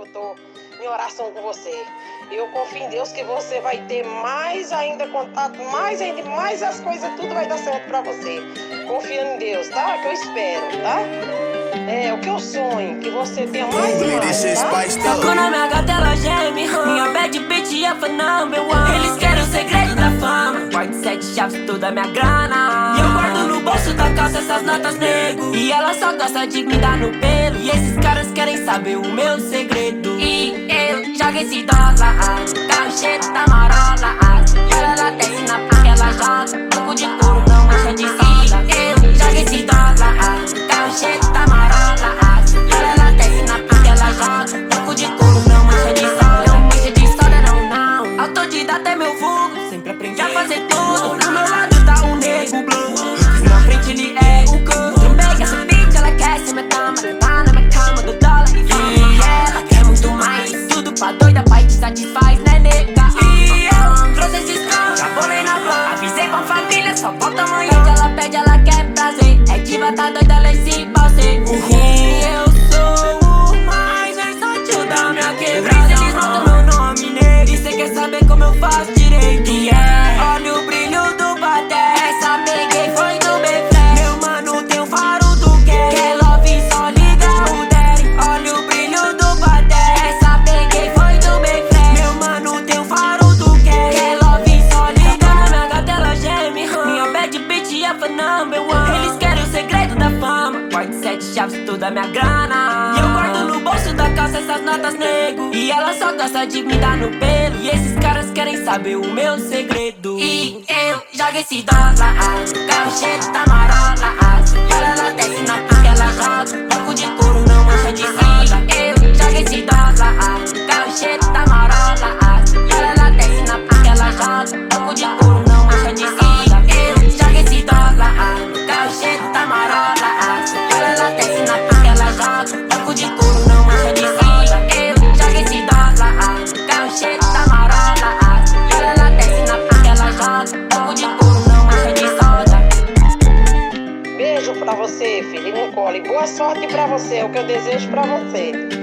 eu tô em oração com você. Eu confio em Deus que você vai ter mais ainda contato, mais ainda, mais as coisas, tudo vai dar certo pra você. Confiando em Deus, tá? Que eu espero, tá? É o que eu sonho, que você tenha mais e mais, tá? Tocou na minha gata, ela geme Minha bad bitch é one Eles querem o segredo da fama Guardo sete chaves, toda a minha grana E eu guardo no bolso da calça essas notas nego E ela só gosta de me dar no pelo E esses caras querem saber o meu segredo E eu jogo esse dólar É tá doida, ela é sim ser E eu sou o mais versátil da minha quebrada. Eles notam meu nome nele. E cê quer saber como eu faço chaves, toda a minha grana. E eu guardo no bolso da calça essas notas nego. E ela só gosta de me dar no pelo. E esses caras querem saber o meu segredo. E eu jogo esse dólar Carro cheio da marola você, filho, no colo. E boa sorte pra você, é o que eu desejo pra você.